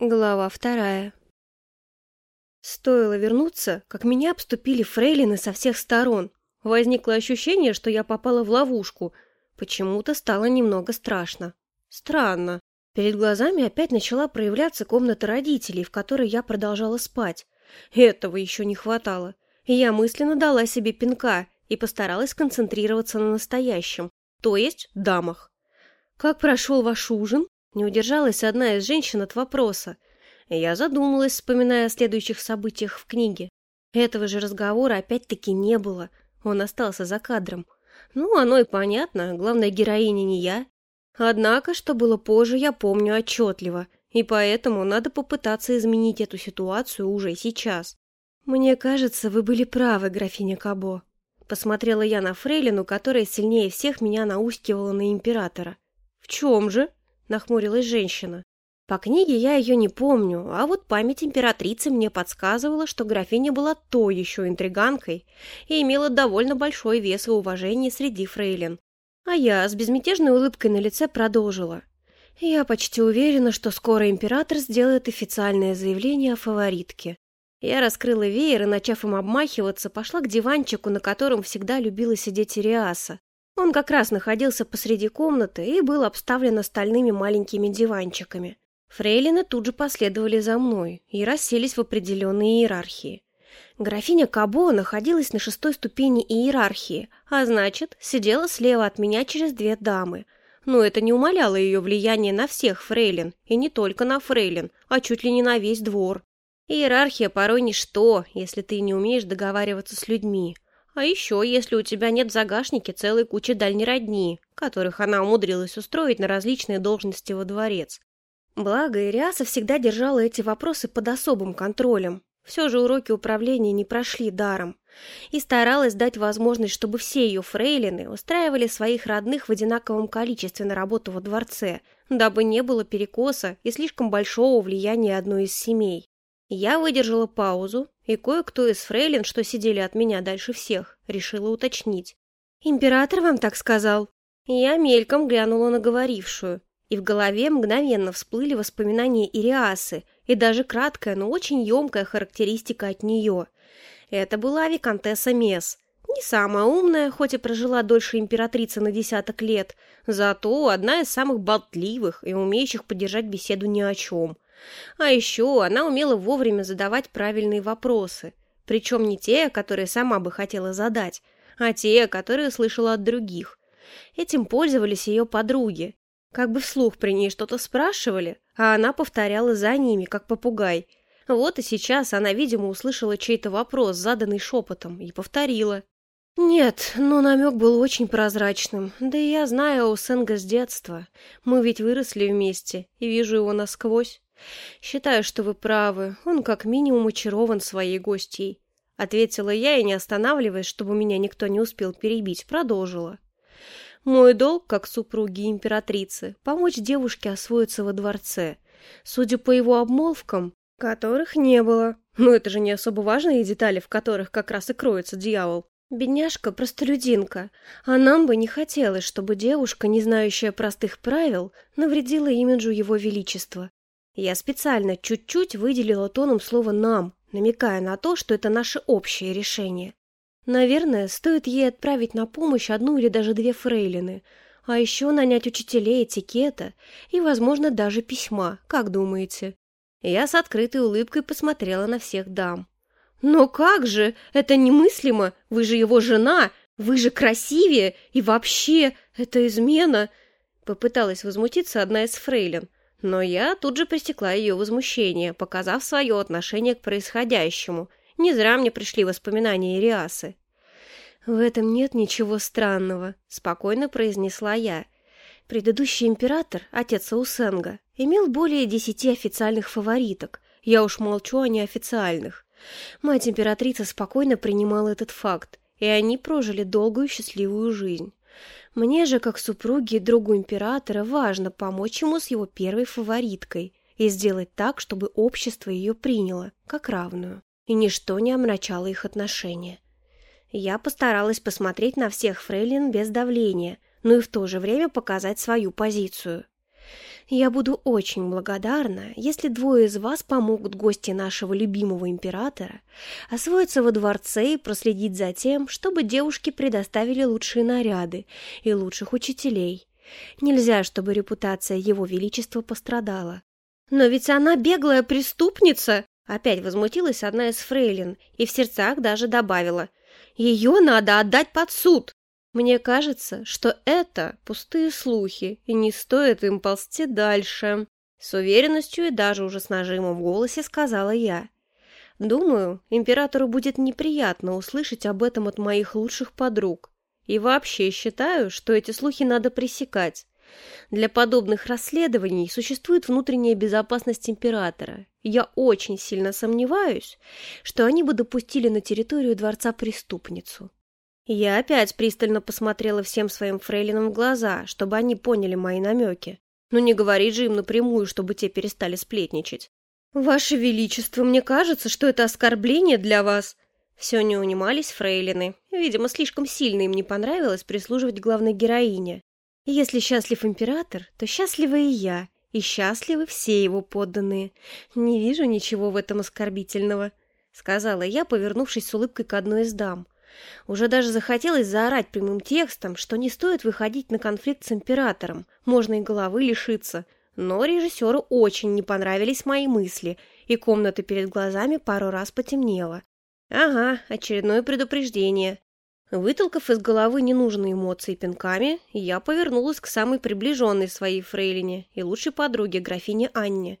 Глава вторая. Стоило вернуться, как меня обступили фрейлины со всех сторон. Возникло ощущение, что я попала в ловушку. Почему-то стало немного страшно. Странно. Перед глазами опять начала проявляться комната родителей, в которой я продолжала спать. Этого еще не хватало. Я мысленно дала себе пинка и постаралась концентрироваться на настоящем, то есть дамах. «Как прошел ваш ужин?» Не удержалась одна из женщин от вопроса. Я задумалась, вспоминая о следующих событиях в книге. Этого же разговора опять-таки не было. Он остался за кадром. Ну, оно и понятно, главная героиня не я. Однако, что было позже, я помню отчетливо, и поэтому надо попытаться изменить эту ситуацию уже сейчас. «Мне кажется, вы были правы, графиня Кабо», — посмотрела я на Фрейлину, которая сильнее всех меня наускивала на императора. «В чем же?» — нахмурилась женщина. По книге я ее не помню, а вот память императрицы мне подсказывала, что графиня была то еще интриганкой и имела довольно большой вес и уважение среди фрейлин. А я с безмятежной улыбкой на лице продолжила. Я почти уверена, что скоро император сделает официальное заявление о фаворитке. Я раскрыла веер и, начав им обмахиваться, пошла к диванчику, на котором всегда любила сидеть Ириаса. Он как раз находился посреди комнаты и был обставлен остальными маленькими диванчиками. Фрейлины тут же последовали за мной и расселись в определенной иерархии. Графиня Кабо находилась на шестой ступени иерархии, а значит, сидела слева от меня через две дамы. Но это не умаляло ее влияние на всех фрейлин, и не только на фрейлин, а чуть ли не на весь двор. Иерархия порой ничто, если ты не умеешь договариваться с людьми, а еще, если у тебя нет в загашнике целой кучи дальней родни, которых она умудрилась устроить на различные должности во дворец. Благо, Ириаса всегда держала эти вопросы под особым контролем. Все же уроки управления не прошли даром. И старалась дать возможность, чтобы все ее фрейлины устраивали своих родных в одинаковом количестве на работу во дворце, дабы не было перекоса и слишком большого влияния одной из семей. Я выдержала паузу, и кое-кто из фрейлин, что сидели от меня дальше всех, решила уточнить. «Император вам так сказал?» Я мельком глянула на говорившую, и в голове мгновенно всплыли воспоминания Ириасы и даже краткая, но очень емкая характеристика от нее. Это была виконтесса Мес. Не самая умная, хоть и прожила дольше императрицы на десяток лет, зато одна из самых болтливых и умеющих поддержать беседу ни о чем – а еще она умела вовремя задавать правильные вопросы, причем не те, которые сама бы хотела задать, а те, которые слышала от других. Этим пользовались ее подруги. Как бы вслух при ней что-то спрашивали, а она повторяла за ними, как попугай. Вот и сейчас она, видимо, услышала чей-то вопрос, заданный шепотом, и повторила. «Нет, но намек был очень прозрачным. Да и я знаю Аусенга с детства. Мы ведь выросли вместе, и вижу его насквозь. «Считаю, что вы правы. Он как минимум очарован своей гостьей», — ответила я и, не останавливаясь, чтобы меня никто не успел перебить, продолжила. «Мой долг, как супруги императрицы, помочь девушке освоиться во дворце. Судя по его обмолвкам, которых не было. Но это же не особо важные детали, в которых как раз и кроется дьявол. Бедняжка простолюдинка, а нам бы не хотелось, чтобы девушка, не знающая простых правил, навредила имиджу его величества. Я специально чуть-чуть выделила тоном слово «нам», намекая на то, что это наше общее решение. Наверное, стоит ей отправить на помощь одну или даже две фрейлины, а еще нанять учителей этикета и, возможно, даже письма, как думаете? Я с открытой улыбкой посмотрела на всех дам. «Но как же? Это немыслимо! Вы же его жена! Вы же красивее! И вообще, это измена!» Попыталась возмутиться одна из фрейлин, но я тут же пресекла ее возмущение, показав свое отношение к происходящему. Не зря мне пришли воспоминания Ириасы. «В этом нет ничего странного», — спокойно произнесла я. Предыдущий император, отец Аусенга, имел более десяти официальных фавориток. Я уж молчу о неофициальных. Мать императрицы спокойно принимала этот факт, и они прожили долгую счастливую жизнь. Мне же, как супруге и другу императора, важно помочь ему с его первой фавориткой и сделать так, чтобы общество ее приняло, как равную, и ничто не омрачало их отношения. Я постаралась посмотреть на всех фрейлин без давления, но и в то же время показать свою позицию. Я буду очень благодарна, если двое из вас помогут гости нашего любимого императора освоиться во дворце и проследить за тем, чтобы девушки предоставили лучшие наряды и лучших учителей. Нельзя, чтобы репутация его величества пострадала. Но ведь она беглая преступница, опять возмутилась одна из фрейлин и в сердцах даже добавила: "Ее надо отдать под суд". Мне кажется, что это пустые слухи, и не стоит им ползти дальше. С уверенностью и даже уже с нажимом в голосе сказала я. Думаю, императору будет неприятно услышать об этом от моих лучших подруг. И вообще считаю, что эти слухи надо пресекать. Для подобных расследований существует внутренняя безопасность императора. Я очень сильно сомневаюсь, что они бы допустили на территорию дворца преступницу. Я опять пристально посмотрела всем своим фрейлинам в глаза, чтобы они поняли мои намеки. Но не говорить же им напрямую, чтобы те перестали сплетничать. «Ваше Величество, мне кажется, что это оскорбление для вас». Все не унимались фрейлины. Видимо, слишком сильно им не понравилось прислуживать главной героине. Если счастлив император, то счастлива и я, и счастливы все его подданные. Не вижу ничего в этом оскорбительного», — сказала я, повернувшись с улыбкой к одной из дам. Уже даже захотелось заорать прямым текстом, что не стоит выходить на конфликт с императором, можно и головы лишиться. Но режиссеру очень не понравились мои мысли, и комната перед глазами пару раз потемнела. Ага, очередное предупреждение. Вытолкав из головы ненужные эмоции пинками, я повернулась к самой приближенной своей фрейлине и лучшей подруге, графине Анне.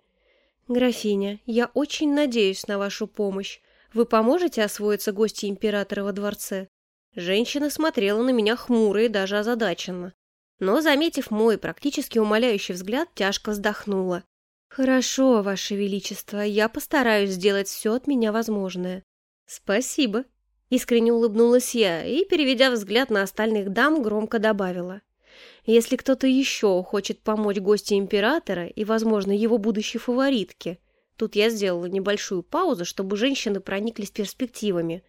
«Графиня, я очень надеюсь на вашу помощь. Вы поможете освоиться гости императора во дворце?» Женщина смотрела на меня хмуро и даже озадаченно. Но, заметив мой практически умоляющий взгляд, тяжко вздохнула. «Хорошо, Ваше Величество, я постараюсь сделать все от меня возможное». «Спасибо», — искренне улыбнулась я и, переведя взгляд на остальных дам, громко добавила. «Если кто-то еще хочет помочь гости императора и, возможно, его будущей фаворитке, тут я сделала небольшую паузу, чтобы женщины прониклись перспективами,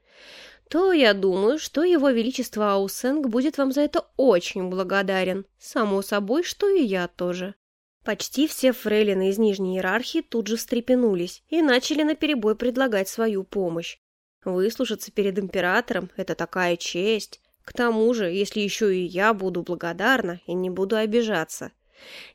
то я думаю, что его величество Аусенг будет вам за это очень благодарен. Само собой, что и я тоже. Почти все фрейлины из нижней иерархии тут же встрепенулись и начали наперебой предлагать свою помощь. Выслушаться перед императором – это такая честь. К тому же, если еще и я буду благодарна и не буду обижаться –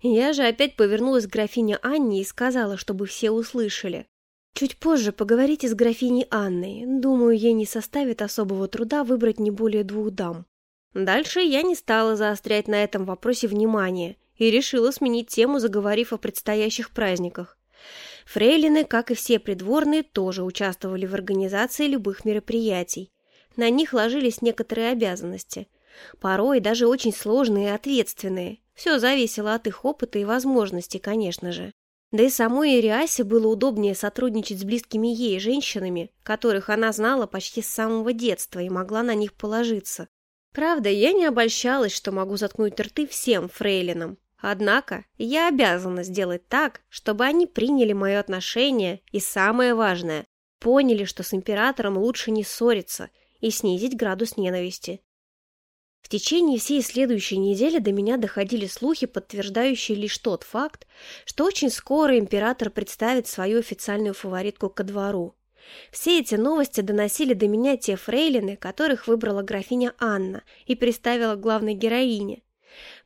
я же опять повернулась к графине Анне и сказала, чтобы все услышали. Чуть позже поговорите с графиней Анной. Думаю, ей не составит особого труда выбрать не более двух дам. Дальше я не стала заострять на этом вопросе внимание и решила сменить тему, заговорив о предстоящих праздниках. Фрейлины, как и все придворные, тоже участвовали в организации любых мероприятий. На них ложились некоторые обязанности, порой даже очень сложные и ответственные, все зависело от их опыта и возможностей, конечно же. Да и самой Ириасе было удобнее сотрудничать с близкими ей женщинами, которых она знала почти с самого детства и могла на них положиться. Правда, я не обольщалась, что могу заткнуть рты всем фрейлинам. Однако я обязана сделать так, чтобы они приняли мое отношение и, самое важное, поняли, что с императором лучше не ссориться и снизить градус ненависти. В течение всей следующей недели до меня доходили слухи, подтверждающие лишь тот факт, что очень скоро император представит свою официальную фаворитку ко двору. Все эти новости доносили до меня те фрейлины, которых выбрала графиня Анна и представила главной героине.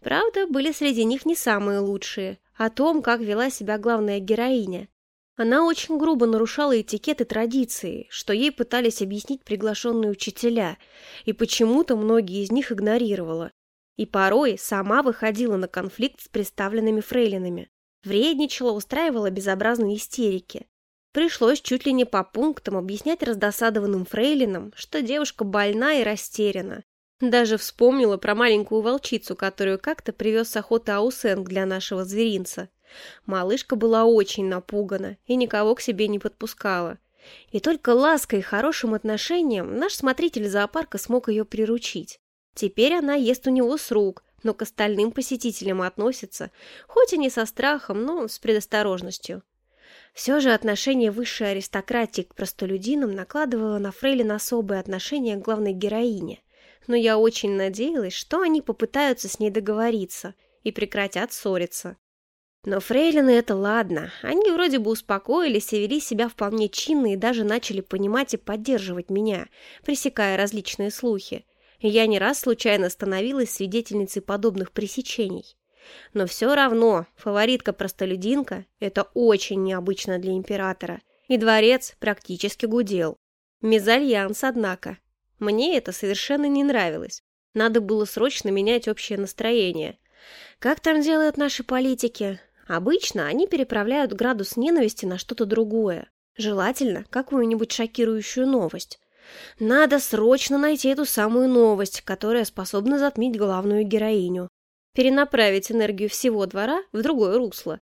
Правда, были среди них не самые лучшие. О том, как вела себя главная героиня, она очень грубо нарушала этикет и традиции, что ей пытались объяснить приглашенные учителя, и почему-то многие из них игнорировала. И порой сама выходила на конфликт с представленными фрейлинами. Вредничала, устраивала безобразные истерики. Пришлось чуть ли не по пунктам объяснять раздосадованным фрейлинам, что девушка больна и растеряна. Даже вспомнила про маленькую волчицу, которую как-то привез с охоты Аусенг для нашего зверинца. Малышка была очень напугана и никого к себе не подпускала. И только лаской и хорошим отношением наш смотритель зоопарка смог ее приручить. Теперь она ест у него с рук, но к остальным посетителям относится, хоть и не со страхом, но с предосторожностью. Все же отношение высшей аристократии к простолюдинам накладывало на Фрейлин особое отношение к главной героине. Но я очень надеялась, что они попытаются с ней договориться и прекратят ссориться. Но фрейлины это ладно, они вроде бы успокоились и вели себя вполне чинно и даже начали понимать и поддерживать меня, пресекая различные слухи. Я не раз случайно становилась свидетельницей подобных пресечений. Но все равно фаворитка-простолюдинка – это очень необычно для императора, и дворец практически гудел. Мезальянс, однако. Мне это совершенно не нравилось. Надо было срочно менять общее настроение. Как там делают наши политики? Обычно они переправляют градус ненависти на что-то другое. Желательно какую-нибудь шокирующую новость. Надо срочно найти эту самую новость, которая способна затмить главную героиню. Перенаправить энергию всего двора в другое русло.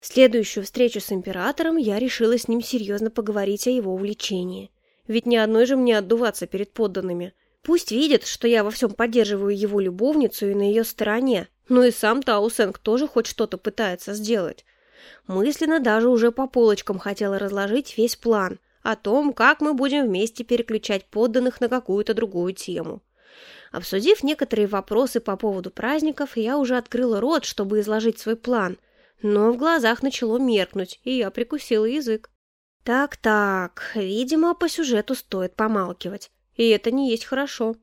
Следующую встречу с императором я решила с ним серьезно поговорить о его увлечении. Ведь ни одной же мне отдуваться перед подданными. Пусть видит, что я во всем поддерживаю его любовницу и на ее стороне, ну и сам Таусенг тоже хоть что-то пытается сделать. Мысленно даже уже по полочкам хотела разложить весь план о том, как мы будем вместе переключать подданных на какую-то другую тему. Обсудив некоторые вопросы по поводу праздников, я уже открыла рот, чтобы изложить свой план, но в глазах начало меркнуть, и я прикусила язык. Так-так, видимо, по сюжету стоит помалкивать, и это не есть хорошо.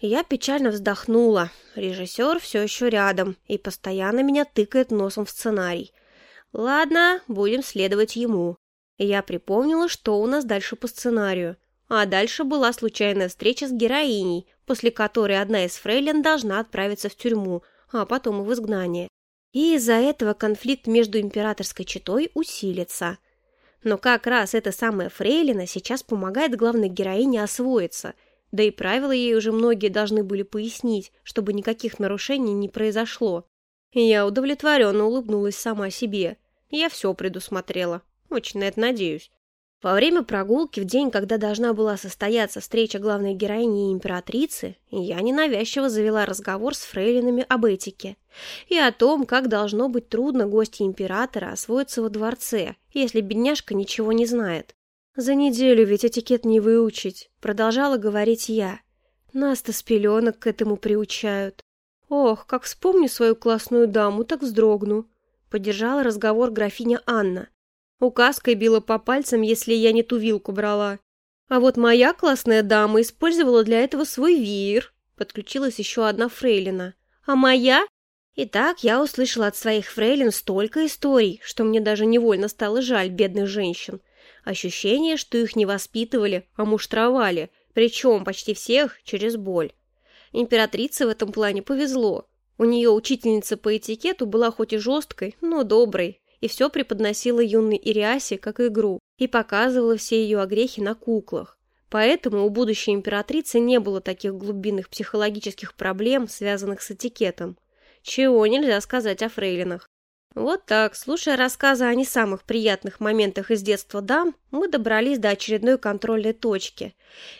Я печально вздохнула. Режиссер все еще рядом и постоянно меня тыкает носом в сценарий. Ладно, будем следовать ему. Я припомнила, что у нас дальше по сценарию. А дальше была случайная встреча с героиней, после которой одна из фрейлин должна отправиться в тюрьму, а потом и в изгнание. И из-за этого конфликт между императорской четой усилится. Но как раз эта самая фрейлина сейчас помогает главной героине освоиться – да и правила ей уже многие должны были пояснить, чтобы никаких нарушений не произошло. я удовлетворенно улыбнулась сама себе. Я все предусмотрела. Очень на это надеюсь. Во время прогулки, в день, когда должна была состояться встреча главной героини и императрицы, я ненавязчиво завела разговор с фрейлинами об этике и о том, как должно быть трудно гости императора освоиться во дворце, если бедняжка ничего не знает. «За неделю ведь этикет не выучить», — продолжала говорить я. «Нас-то с пеленок к этому приучают». «Ох, как вспомню свою классную даму, так вздрогну», — поддержала разговор графиня Анна. Указкой била по пальцам, если я не ту вилку брала. А вот моя классная дама использовала для этого свой веер. Подключилась еще одна фрейлина. А моя? Итак, я услышала от своих фрейлин столько историй, что мне даже невольно стало жаль бедных женщин. Ощущение, что их не воспитывали, а муштровали, причем почти всех через боль. Императрице в этом плане повезло. У нее учительница по этикету была хоть и жесткой, но доброй, и все преподносила юной Ириасе как игру и показывала все ее огрехи на куклах. Поэтому у будущей императрицы не было таких глубинных психологических проблем, связанных с этикетом. Чего нельзя сказать о фрейлинах. Вот так, слушая рассказы о не самых приятных моментах из детства дам, мы добрались до очередной контрольной точки.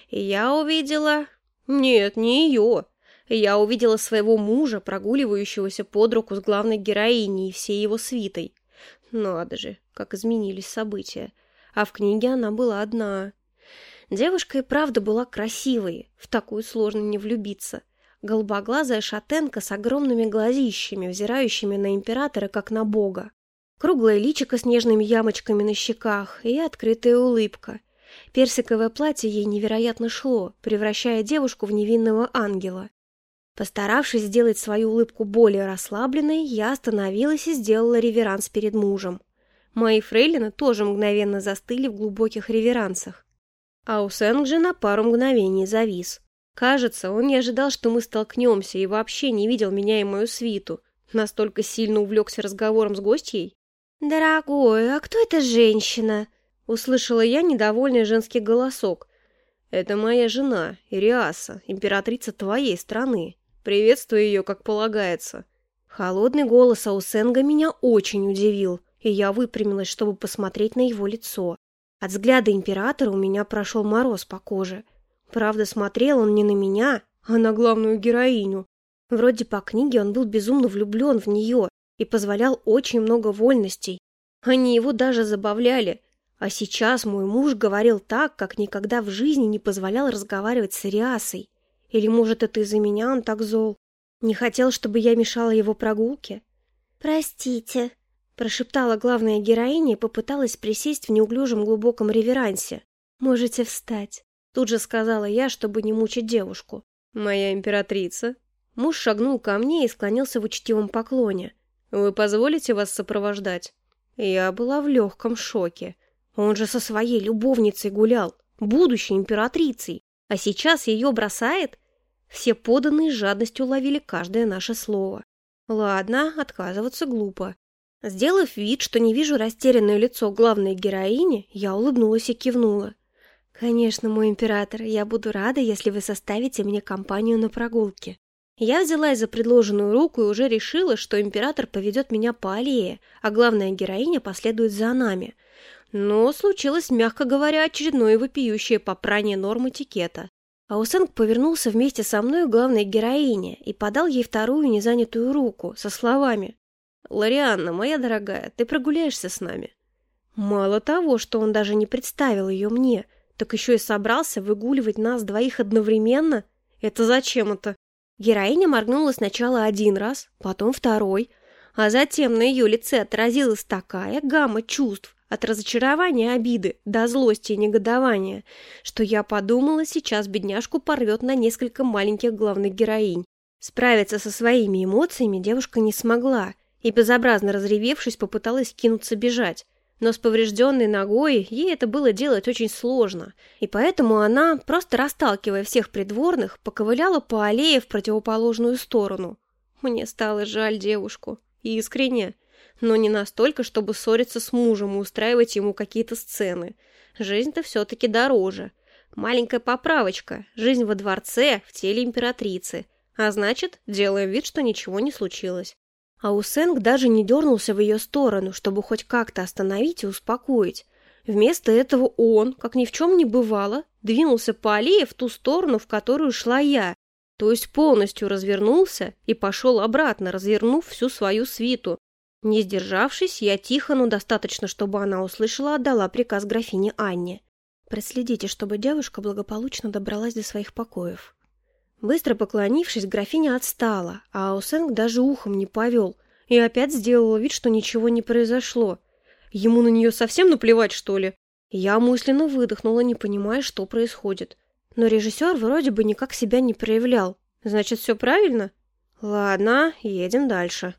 И я увидела... Нет, не ее. Я увидела своего мужа, прогуливающегося под руку с главной героиней и всей его свитой. Надо же, как изменились события. А в книге она была одна. Девушка и правда была красивой, в такую сложно не влюбиться голубоглазая шатенка с огромными глазищами, взирающими на императора, как на бога. Круглое личико с нежными ямочками на щеках и открытая улыбка. Персиковое платье ей невероятно шло, превращая девушку в невинного ангела. Постаравшись сделать свою улыбку более расслабленной, я остановилась и сделала реверанс перед мужем. Мои фрейлины тоже мгновенно застыли в глубоких реверансах. А у Сэнг на пару мгновений завис. Кажется, он не ожидал, что мы столкнемся, и вообще не видел меня и мою свиту. Настолько сильно увлекся разговором с гостьей. «Дорогой, а кто эта женщина?» Услышала я недовольный женский голосок. «Это моя жена, Ириаса, императрица твоей страны. Приветствую ее, как полагается». Холодный голос Аусенга меня очень удивил, и я выпрямилась, чтобы посмотреть на его лицо. От взгляда императора у меня прошел мороз по коже. Правда, смотрел он не на меня, а на главную героиню. Вроде по книге он был безумно влюблен в нее и позволял очень много вольностей. Они его даже забавляли. А сейчас мой муж говорил так, как никогда в жизни не позволял разговаривать с Ариасой. Или, может, это из-за меня он так зол? Не хотел, чтобы я мешала его прогулке? «Простите», — прошептала главная героиня и попыталась присесть в неуклюжем глубоком реверансе. «Можете встать», — тут же сказала я, чтобы не мучить девушку. «Моя императрица». Муж шагнул ко мне и склонился в учтивом поклоне. «Вы позволите вас сопровождать?» Я была в легком шоке. Он же со своей любовницей гулял, будущей императрицей, а сейчас ее бросает? Все поданные с жадностью ловили каждое наше слово. Ладно, отказываться глупо. Сделав вид, что не вижу растерянное лицо главной героини, я улыбнулась и кивнула. «Конечно, мой император, я буду рада, если вы составите мне компанию на прогулке». Я взялась за предложенную руку и уже решила, что император поведет меня по аллее, а главная героиня последует за нами. Но случилось, мягко говоря, очередное вопиющее попрание норм этикета. Аусенг повернулся вместе со мной к главной героине и подал ей вторую незанятую руку со словами «Лорианна, моя дорогая, ты прогуляешься с нами». Мало того, что он даже не представил ее мне, так еще и собрался выгуливать нас двоих одновременно. Это зачем это? Героиня моргнула сначала один раз, потом второй, а затем на ее лице отразилась такая гамма чувств, от разочарования, обиды до злости и негодования, что я подумала, сейчас бедняжку порвет на несколько маленьких главных героинь. Справиться со своими эмоциями девушка не смогла и, безобразно разревевшись, попыталась кинуться бежать. Но с поврежденной ногой ей это было делать очень сложно, и поэтому она, просто расталкивая всех придворных, поковыляла по аллее в противоположную сторону. Мне стало жаль девушку. Искренне но не настолько, чтобы ссориться с мужем и устраивать ему какие-то сцены. Жизнь-то все-таки дороже. Маленькая поправочка. Жизнь во дворце, в теле императрицы. А значит, делаем вид, что ничего не случилось. А Усенг даже не дернулся в ее сторону, чтобы хоть как-то остановить и успокоить. Вместо этого он, как ни в чем не бывало, двинулся по аллее в ту сторону, в которую шла я, то есть полностью развернулся и пошел обратно, развернув всю свою свиту, не сдержавшись, я тихо, но достаточно, чтобы она услышала, отдала приказ графине Анне. Проследите, чтобы девушка благополучно добралась до своих покоев. Быстро поклонившись, графиня отстала, а Аусенг даже ухом не повел и опять сделала вид, что ничего не произошло. Ему на нее совсем наплевать, что ли? Я мысленно выдохнула, не понимая, что происходит. Но режиссер вроде бы никак себя не проявлял. Значит, все правильно? Ладно, едем дальше.